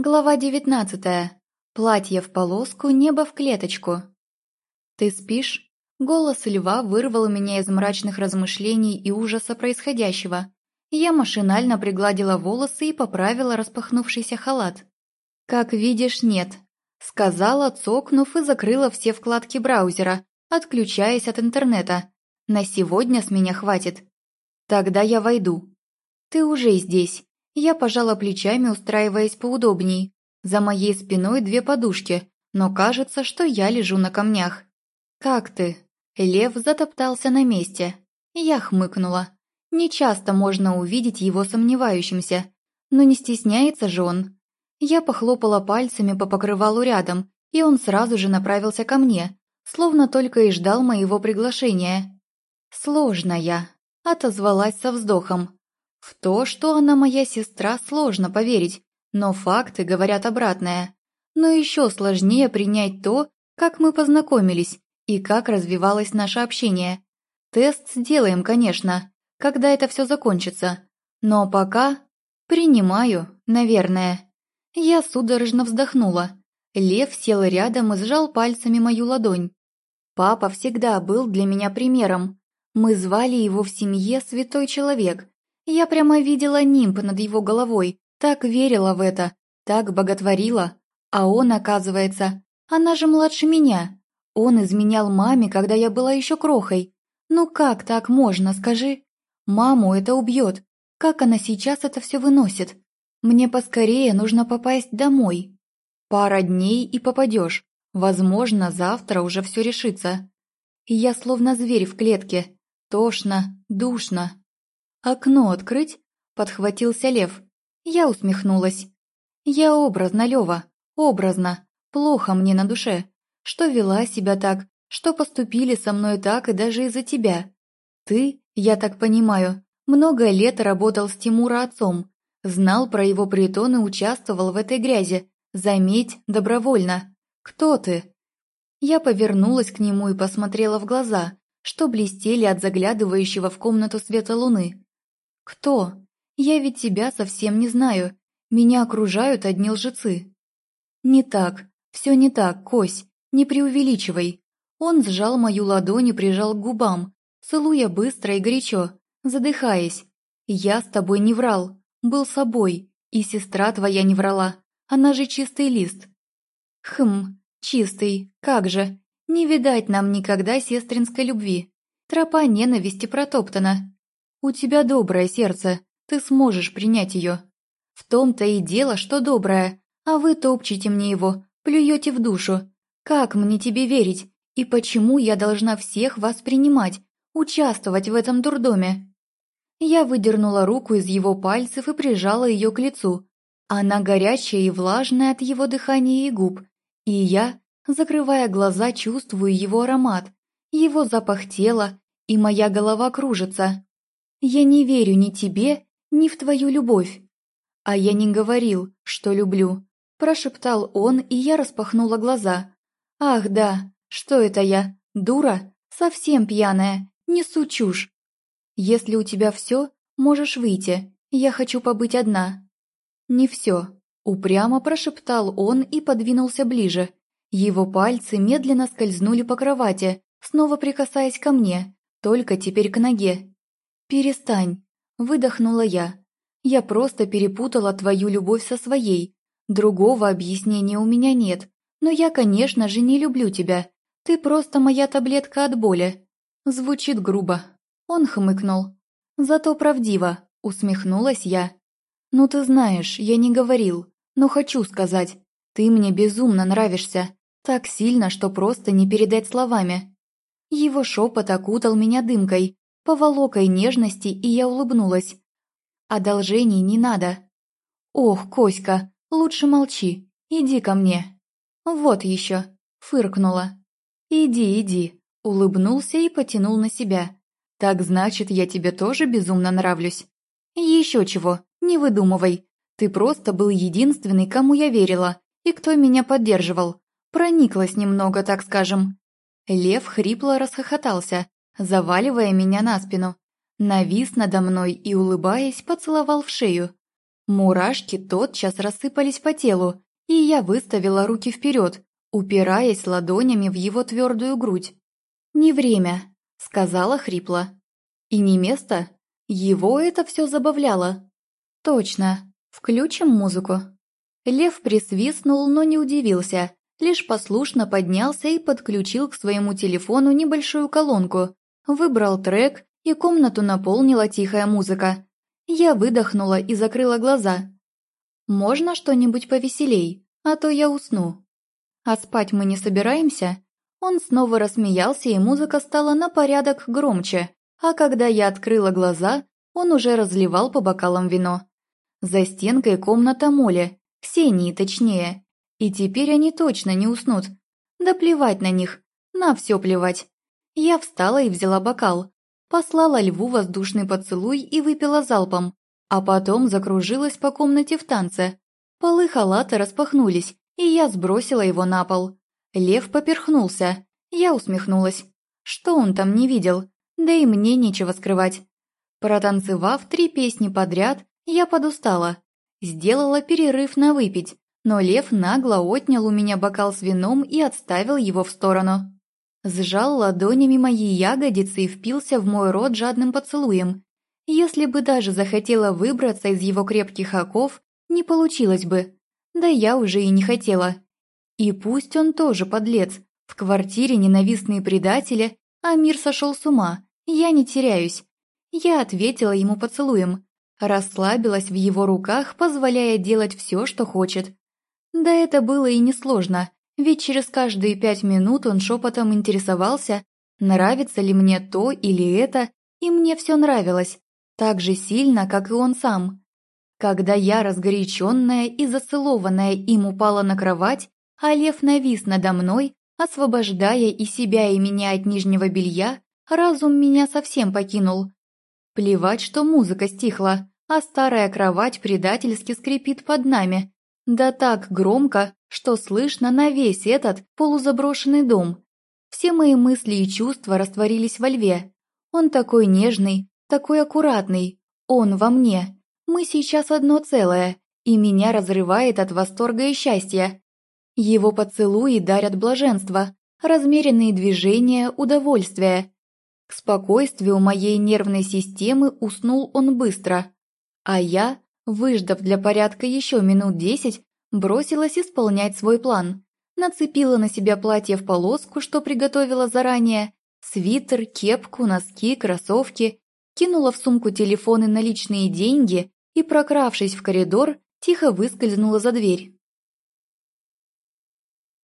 Глава девятнадцатая. Платье в полоску, небо в клеточку. «Ты спишь?» Голос льва вырвал меня из мрачных размышлений и ужаса происходящего. Я машинально пригладила волосы и поправила распахнувшийся халат. «Как видишь, нет», — сказала, цокнув и закрыла все вкладки браузера, отключаясь от интернета. «На сегодня с меня хватит. Тогда я войду. Ты уже здесь». Я пожала плечами, устраиваясь поудобней. За моей спиной две подушки, но кажется, что я лежу на камнях. «Как ты?» Лев затоптался на месте. Я хмыкнула. Нечасто можно увидеть его сомневающимся. Но не стесняется же он. Я похлопала пальцами по покрывалу рядом, и он сразу же направился ко мне, словно только и ждал моего приглашения. «Сложно я», — отозвалась со вздохом. В то, что она моя сестра, сложно поверить, но факты говорят обратное. Но еще сложнее принять то, как мы познакомились и как развивалось наше общение. Тест сделаем, конечно, когда это все закончится. Но пока... Принимаю, наверное. Я судорожно вздохнула. Лев сел рядом и сжал пальцами мою ладонь. Папа всегда был для меня примером. Мы звали его в семье «Святой человек», я прямо видела нимб над его головой, так верила в это, так боготворила. А он, оказывается, она же младше меня. Он изменял маме, когда я была еще крохой. Ну как так можно, скажи? Маму это убьет. Как она сейчас это все выносит? Мне поскорее нужно попасть домой. Пара дней и попадешь. Возможно, завтра уже все решится. Я словно зверь в клетке. Тошно, душно. «Окно открыть?» – подхватился Лев. Я усмехнулась. «Я образно, Лева, образно. Плохо мне на душе. Что вела себя так, что поступили со мной так и даже из-за тебя. Ты, я так понимаю, много лет работал с Тимура отцом, знал про его притон и участвовал в этой грязи. Заметь, добровольно. Кто ты?» Я повернулась к нему и посмотрела в глаза, что блестели от заглядывающего в комнату света луны. «Кто? Я ведь тебя совсем не знаю. Меня окружают одни лжецы». «Не так. Все не так, Кось. Не преувеличивай». Он сжал мою ладонь и прижал к губам, целуя быстро и горячо, задыхаясь. «Я с тобой не врал. Был собой. И сестра твоя не врала. Она же чистый лист». «Хм, чистый. Как же. Не видать нам никогда сестринской любви. Тропа ненависти протоптана. У тебя доброе сердце, ты сможешь принять ее. В том-то и дело, что доброе, а вы топчете мне его, плюете в душу. Как мне тебе верить? И почему я должна всех вас принимать, участвовать в этом дурдоме?» Я выдернула руку из его пальцев и прижала ее к лицу. Она горячая и влажная от его дыхания и губ. И я, закрывая глаза, чувствую его аромат, его запах тела, и моя голова кружится. Я не верю ни тебе, ни в твою любовь. А я не говорил, что люблю. Прошептал он, и я распахнула глаза. Ах да, что это я, дура? Совсем пьяная, несу чушь. Если у тебя все, можешь выйти, я хочу побыть одна. Не все, упрямо прошептал он и подвинулся ближе. Его пальцы медленно скользнули по кровати, снова прикасаясь ко мне, только теперь к ноге. «Перестань», — выдохнула я. «Я просто перепутала твою любовь со своей. Другого объяснения у меня нет. Но я, конечно же, не люблю тебя. Ты просто моя таблетка от боли». Звучит грубо. Он хмыкнул. «Зато правдиво», — усмехнулась я. «Ну ты знаешь, я не говорил, но хочу сказать. Ты мне безумно нравишься. Так сильно, что просто не передать словами». Его шепот окутал меня дымкой, поволокой нежности, и я улыбнулась. «Одолжений не надо». «Ох, Коська, лучше молчи, иди ко мне». «Вот еще», — фыркнула. «Иди, иди», — улыбнулся и потянул на себя. «Так значит, я тебе тоже безумно нравлюсь?» «Еще чего, не выдумывай. Ты просто был единственный, кому я верила, и кто меня поддерживал. Прониклась немного, так скажем». Лев хрипло расхохотался, заваливая меня на спину. Навис надо мной и, улыбаясь, поцеловал в шею. Мурашки тотчас рассыпались по телу, и я выставила руки вперед, упираясь ладонями в его твердую грудь. «Не время», — сказала хрипло. «И не место?» Его это все забавляло. «Точно. Включим музыку». Лев присвистнул, но не удивился, лишь послушно поднялся и подключил к своему телефону небольшую колонку, выбрал трек, и комнату наполнила тихая музыка. Я выдохнула и закрыла глаза. «Можно что-нибудь повеселей, а то я усну». «А спать мы не собираемся?» Он снова рассмеялся, и музыка стала на порядок громче, а когда я открыла глаза, он уже разливал по бокалам вино. За стенкой комната Моли, Ксении точнее, и теперь они точно не уснут. Да плевать на них, на все плевать. Я встала и взяла бокал, послала льву воздушный поцелуй и выпила залпом, а потом закружилась по комнате в танце. Полы халата распахнулись, и я сбросила его на пол. Лев поперхнулся. Я усмехнулась. Что он там не видел? Да и мне нечего скрывать. Протанцевав три песни подряд, я подустала. Сделала перерыв на выпить, но лев нагло отнял у меня бокал с вином и отставил его в сторону. Сжал ладонями мои ягодицы и впился в мой рот жадным поцелуем. Если бы даже захотела выбраться из его крепких оков, не получилось бы. Да я уже и не хотела. И пусть он тоже подлец, в квартире ненавистные предатели, а мир сошел с ума, я не теряюсь. Я ответила ему поцелуем, расслабилась в его руках, позволяя делать все, что хочет. Да это было и несложно, ведь через каждые пять минут он шепотом интересовался, нравится ли мне то или это, и мне все нравилось, так же сильно, как и он сам. Когда я, разгоряченная и зацелованная им, упала на кровать, а лев навис надо мной, освобождая и себя, и меня от нижнего белья, Разум меня совсем покинул. Плевать, что музыка стихла, а старая кровать предательски скрипит под нами. Да так громко, что слышно на весь этот полузаброшенный дом. Все мои мысли и чувства растворились во льве. Он такой нежный, такой аккуратный. Он во мне. Мы сейчас одно целое, и меня разрывает от восторга и счастья. Его поцелуи дарят блаженство, размеренные движения, удовольствие. К спокойствию моей нервной системы уснул он быстро, а я, выждав для порядка еще минут десять, бросилась исполнять свой план. Нацепила на себя платье в полоску, что приготовила заранее, свитер, кепку, носки, кроссовки, кинула в сумку телефон и наличные деньги и, прокравшись в коридор, тихо выскользнула за дверь.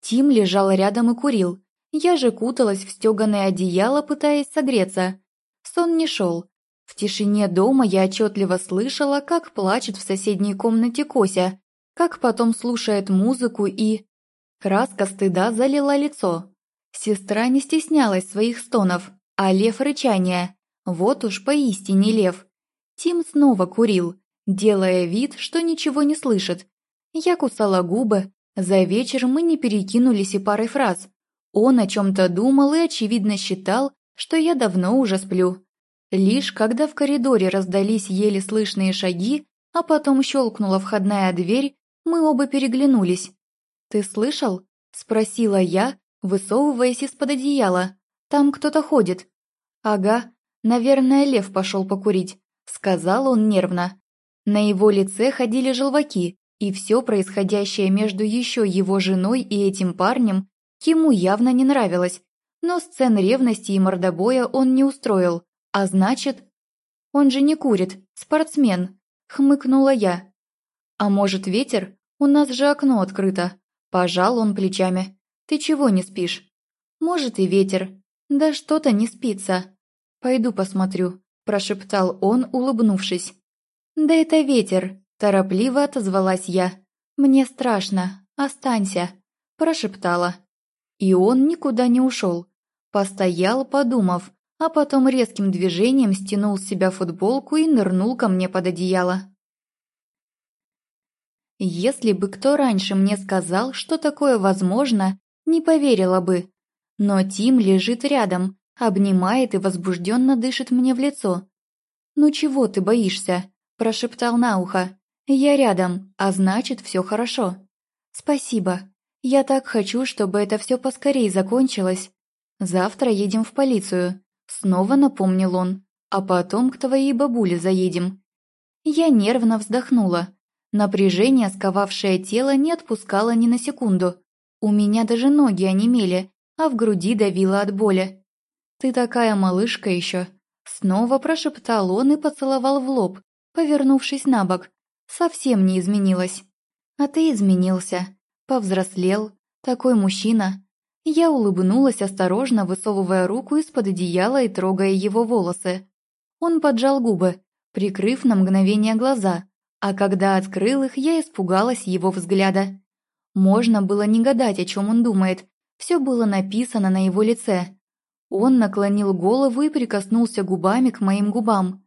Тим лежал рядом и курил, я же куталась в стеганое одеяло, пытаясь согреться. Сон не шел. В тишине дома я отчетливо слышала, как плачет в соседней комнате Кося, как потом слушает музыку и... Краска стыда залила лицо. Сестра не стеснялась своих стонов, а лев рычания. Вот уж поистине лев. Тим снова курил, делая вид, что ничего не слышит. Я кусала губы. За вечер мы не перекинулись и парой фраз. Он о чем-то думал и, очевидно, считал, что я давно уже сплю. Лишь когда в коридоре раздались еле слышные шаги, а потом щелкнула входная дверь, мы оба переглянулись. «Ты слышал?» – спросила я, высовываясь из-под одеяла. «Там кто-то ходит». «Ага, наверное, лев пошел покурить», – сказал он нервно. На его лице ходили желваки, и все происходящее между еще его женой и этим парнем Ему явно не нравилось, но сцен ревности и мордобоя он не устроил, а значит... Он же не курит, спортсмен, хмыкнула я. А может ветер? У нас же окно открыто. Пожал он плечами. Ты чего не спишь? Может и ветер. Да что-то не спится. Пойду посмотрю, прошептал он, улыбнувшись. Да это ветер, торопливо отозвалась я. Мне страшно, останься, прошептала. И он никуда не ушел. Постоял, подумав, а потом резким движением стянул с себя футболку и нырнул ко мне под одеяло. Если бы кто раньше мне сказал, что такое возможно, не поверила бы. Но Тим лежит рядом, обнимает и возбужденно дышит мне в лицо. «Ну чего ты боишься?» – прошептал на ухо. Я рядом, а значит, все хорошо. Спасибо. Я так хочу, чтобы это все поскорее закончилось. Завтра едем в полицию. Снова напомнил он. А потом к твоей бабуле заедем. Я нервно вздохнула. Напряжение, сковавшее тело, не отпускало ни на секунду. У меня даже ноги онемели, а в груди давило от боли. «Ты такая малышка еще!» Снова прошептал он и поцеловал в лоб, повернувшись на бок. Совсем не изменилась. «А ты изменился. Повзрослел. Такой мужчина». Я улыбнулась, осторожно высовывая руку из-под одеяла и трогая его волосы. Он поджал губы, прикрыв на мгновение глаза, а когда открыл их, я испугалась его взгляда. Можно было не гадать, о чем он думает, все было написано на его лице. Он наклонил голову и прикоснулся губами к моим губам.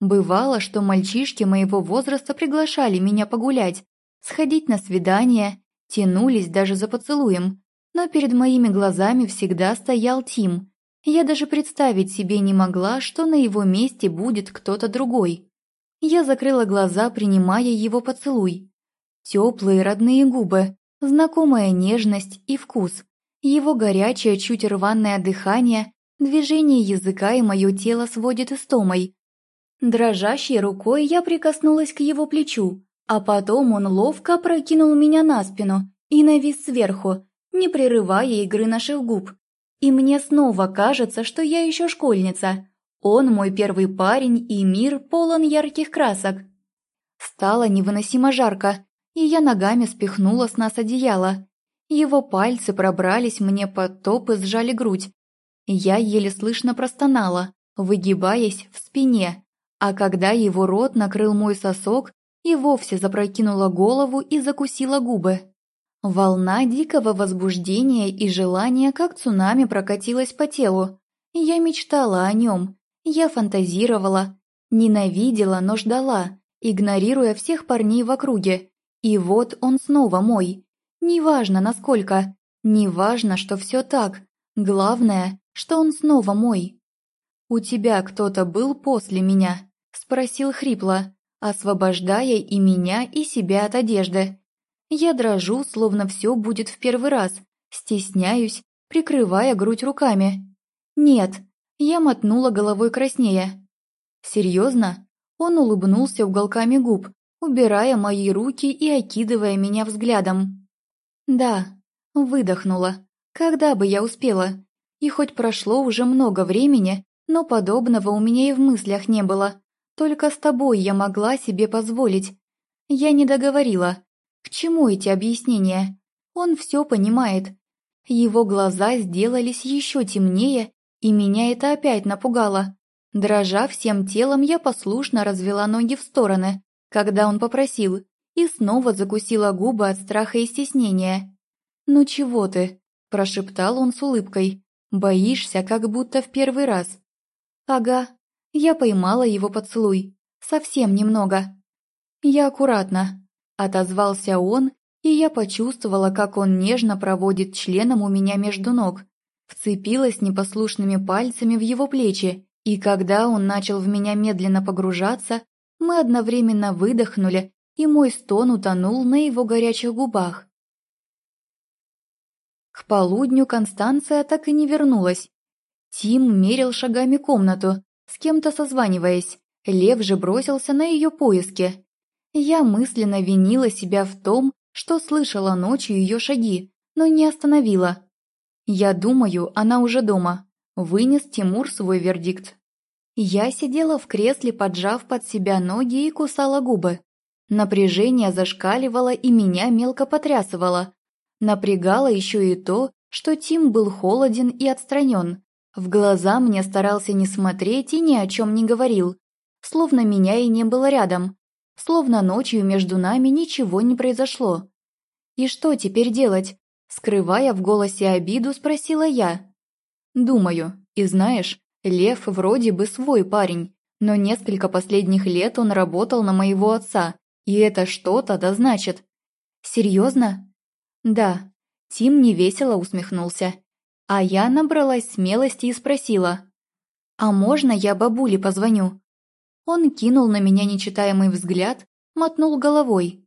Бывало, что мальчишки моего возраста приглашали меня погулять, сходить на свидание, тянулись даже за поцелуем, но перед моими глазами всегда стоял Тим. Я даже представить себе не могла, что на его месте будет кто-то другой. Я закрыла глаза, принимая его поцелуй. Теплые родные губы, знакомая нежность и вкус, его горячее, чуть рваное дыхание, движение языка и мое тело сводит истомой. Дрожащей рукой я прикоснулась к его плечу, а потом он ловко прокинул меня на спину и навис сверху, не прерывая игры наших губ. И мне снова кажется, что я еще школьница, он мой первый парень, и мир полон ярких красок. Стало невыносимо жарко, и я ногами спихнула с нас одеяло. Его пальцы пробрались мне под топ и сжали грудь. Я еле слышно простонала, выгибаясь в спине, а когда его рот накрыл мой сосок, и вовсе запрокинула голову и закусила губы. Волна дикого возбуждения и желания, как цунами, прокатилась по телу. Я мечтала о нем, я фантазировала, ненавидела, но ждала, игнорируя всех парней в округе. И вот он снова мой. Неважно, насколько. Неважно, что все так. Главное, что он снова мой. «У тебя кто-то был после меня?» – спросил хрипло, освобождая и меня, и себя от одежды. Я дрожу, словно все будет в первый раз, стесняюсь, прикрывая грудь руками. «Нет, я мотнула головой краснее. «Серьезно?» Он улыбнулся уголками губ, убирая мои руки и окидывая меня взглядом. «Да», выдохнула. «Когда бы я успела?» И хоть прошло уже много времени, но подобного у меня и в мыслях не было. Только с тобой я могла себе позволить. Я не договорила. К чему эти объяснения? Он все понимает. Его глаза сделались еще темнее, и меня это опять напугало. Дрожа всем телом, я послушно развела ноги в стороны, когда он попросил, и снова закусила губы от страха и стеснения. «Ну чего ты?» – прошептал он с улыбкой. «Боишься, как будто в первый раз». «Ага». Я поймала его поцелуй. Совсем немного. «Я аккуратно», – отозвался он, и я почувствовала, как он нежно проводит членом у меня между ног, Вцепилась непослушными пальцами в его плечи, и когда он начал в меня медленно погружаться, мы одновременно выдохнули, и мой стон утонул на его горячих губах. К полудню Констанция так и не вернулась. Тим мерил шагами комнату, с кем-то созваниваясь. Лев же бросился на ее поиски. Я мысленно винила себя в том, что слышала ночью ее шаги, но не остановила. «Я думаю, она уже дома», – вынес Тимур свой вердикт. Я сидела в кресле, поджав под себя ноги и кусала губы. Напряжение зашкаливало и меня мелко потрясывало. Напрягало еще и то, что Тим был холоден и отстранен. В глаза мне старался не смотреть и ни о чем не говорил. Словно меня и не было рядом. Словно ночью между нами ничего не произошло. И что теперь делать? Скрывая в голосе обиду, спросила я. «Думаю. И знаешь, Лев вроде бы свой парень, но несколько последних лет он работал на моего отца, и это что-то да значит». «Серьезно?» «Да». Тим невесело усмехнулся. А я набралась смелости и спросила. «А можно я бабуле позвоню?» Он кинул на меня нечитаемый взгляд, мотнул головой.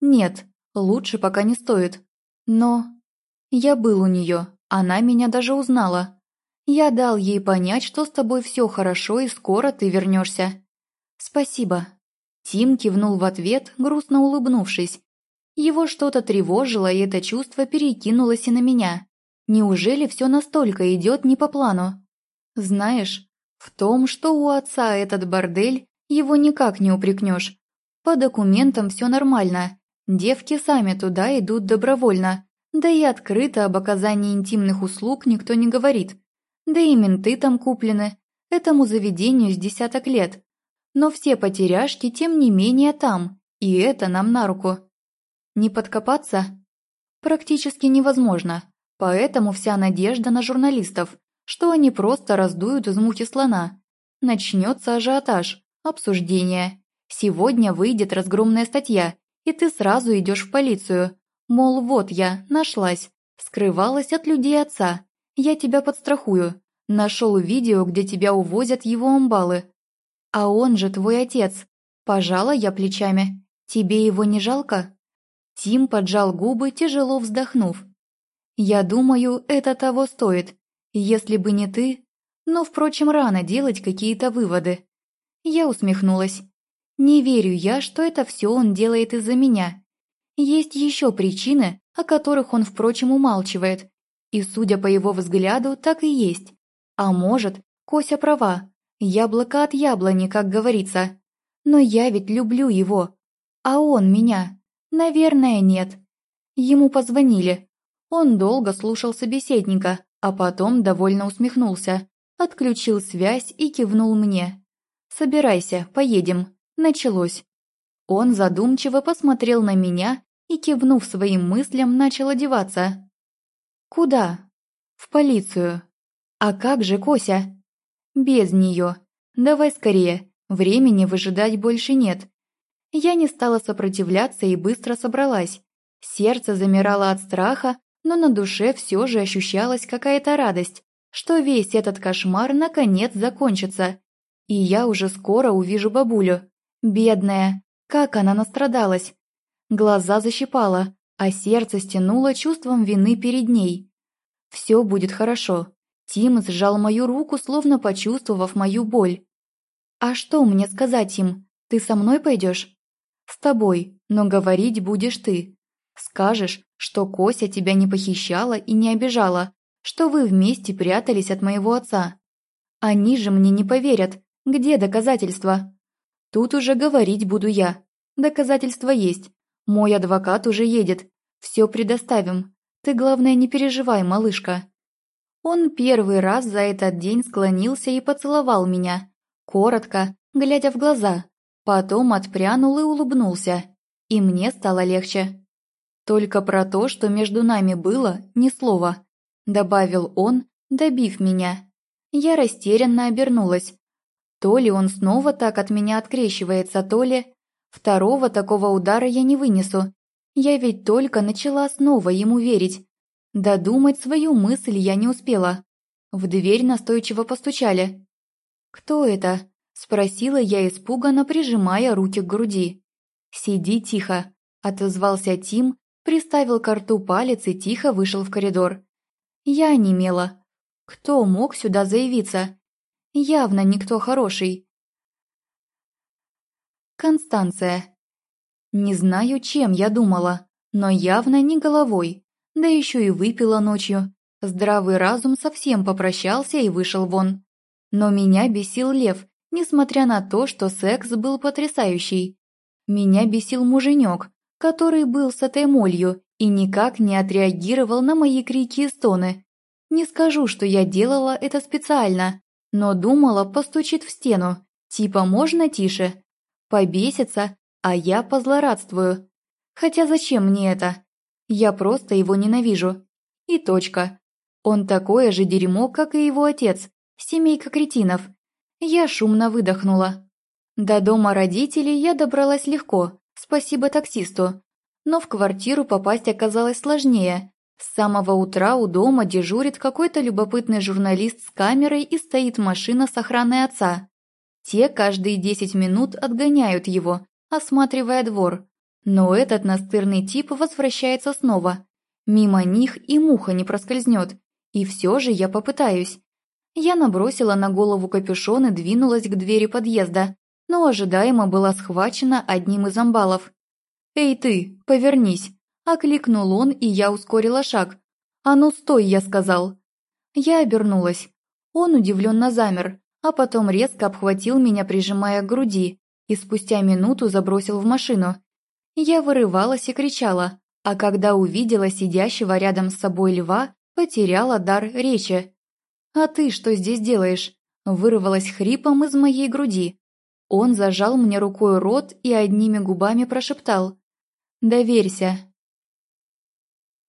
«Нет, лучше пока не стоит. Но...» «Я был у нее, она меня даже узнала. Я дал ей понять, что с тобой все хорошо и скоро ты вернешься. «Спасибо». Тим кивнул в ответ, грустно улыбнувшись. Его что-то тревожило, и это чувство перекинулось и на меня. Неужели все настолько идет не по плану? Знаешь, в том, что у отца этот бордель, его никак не упрекнешь. По документам все нормально. Девки сами туда идут добровольно. Да и открыто об оказании интимных услуг никто не говорит. Да и менты там куплены. Этому заведению с десяток лет. Но все потеряшки, тем не менее, там. И это нам на руку. Не подкопаться? Практически невозможно. Поэтому вся надежда на журналистов, что они просто раздуют из мухи слона. Начнется ажиотаж, обсуждение. Сегодня выйдет разгромная статья, и ты сразу идешь в полицию. Мол, вот я, нашлась. Скрывалась от людей отца. Я тебя подстрахую. Нашел видео, где тебя увозят его амбалы. А он же твой отец. Пожала я плечами. Тебе его не жалко? Тим поджал губы, тяжело вздохнув. Я думаю, это того стоит. Если бы не ты... Но, впрочем, рано делать какие-то выводы. Я усмехнулась. Не верю я, что это все он делает из-за меня. Есть еще причины, о которых он, впрочем, умалчивает. И, судя по его взгляду, так и есть. А может, Кося права. Яблоко от яблони, как говорится. Но я ведь люблю его. А он меня. Наверное, нет. Ему позвонили. Он долго слушал собеседника, а потом довольно усмехнулся, отключил связь и кивнул мне. «Собирайся, поедем. Началось». Он задумчиво посмотрел на меня и, кивнув своим мыслям, начал одеваться. «Куда?» «В полицию». «А как же Кося?» «Без нее. Давай скорее, времени выжидать больше нет». Я не стала сопротивляться и быстро собралась. Сердце замирало от страха, но на душе все же ощущалась какая-то радость, что весь этот кошмар наконец закончится. И я уже скоро увижу бабулю. Бедная, как она настрадалась. Глаза защипала, а сердце стянуло чувством вины перед ней. Все будет хорошо. Тим сжал мою руку, словно почувствовав мою боль. «А что мне сказать им? Ты со мной пойдешь?» «С тобой, но говорить будешь ты. Скажешь, что Кося тебя не похищала и не обижала, что вы вместе прятались от моего отца. Они же мне не поверят. Где доказательства?» «Тут уже говорить буду я. Доказательства есть. Мой адвокат уже едет. Все предоставим. Ты, главное, не переживай, малышка». Он первый раз за этот день склонился и поцеловал меня, коротко, глядя в глаза, потом отпрянул и улыбнулся, и мне стало легче. «Только про то, что между нами было, ни слова», — добавил он, добив меня. Я растерянно обернулась. То ли он снова так от меня открещивается, то ли... Второго такого удара я не вынесу. Я ведь только начала снова ему верить, Додумать свою мысль я не успела. В дверь настойчиво постучали. «Кто это?» – спросила я испуганно, прижимая руки к груди. «Сиди тихо», – отозвался Тим, приставил к рту палец и тихо вышел в коридор. Я онемела. Кто мог сюда заявиться? Явно никто хороший. Констанция. Не знаю, чем я думала, но явно не головой да еще и выпила ночью. Здравый разум совсем попрощался и вышел вон. Но меня бесил лев, несмотря на то, что секс был потрясающий. Меня бесил муженек, который был с этой молью и никак не отреагировал на мои крики и стоны. Не скажу, что я делала это специально, но думала, постучит в стену, типа можно тише. Побесится, а я позлорадствую. Хотя зачем мне это? Я просто его ненавижу. И точка. Он такое же дерьмо, как и его отец. Семейка кретинов. Я шумно выдохнула. До дома родителей я добралась легко, спасибо таксисту. Но в квартиру попасть оказалось сложнее. С самого утра у дома дежурит какой-то любопытный журналист с камерой и стоит машина с охраной отца. Те каждые 10 минут отгоняют его, осматривая двор. Но этот настырный тип возвращается снова. Мимо них и муха не проскользнет. И все же я попытаюсь. Я набросила на голову капюшон и двинулась к двери подъезда, но ожидаемо была схвачена одним из амбалов. «Эй ты, повернись!» – окликнул он, и я ускорила шаг. «А ну стой!» – я сказал. Я обернулась. Он удивленно замер, а потом резко обхватил меня, прижимая к груди, и спустя минуту забросил в машину. Я вырывалась и кричала, а когда увидела сидящего рядом с собой льва, потеряла дар речи. «А ты что здесь делаешь?» Вырвалась хрипом из моей груди. Он зажал мне рукой рот и одними губами прошептал. «Доверься,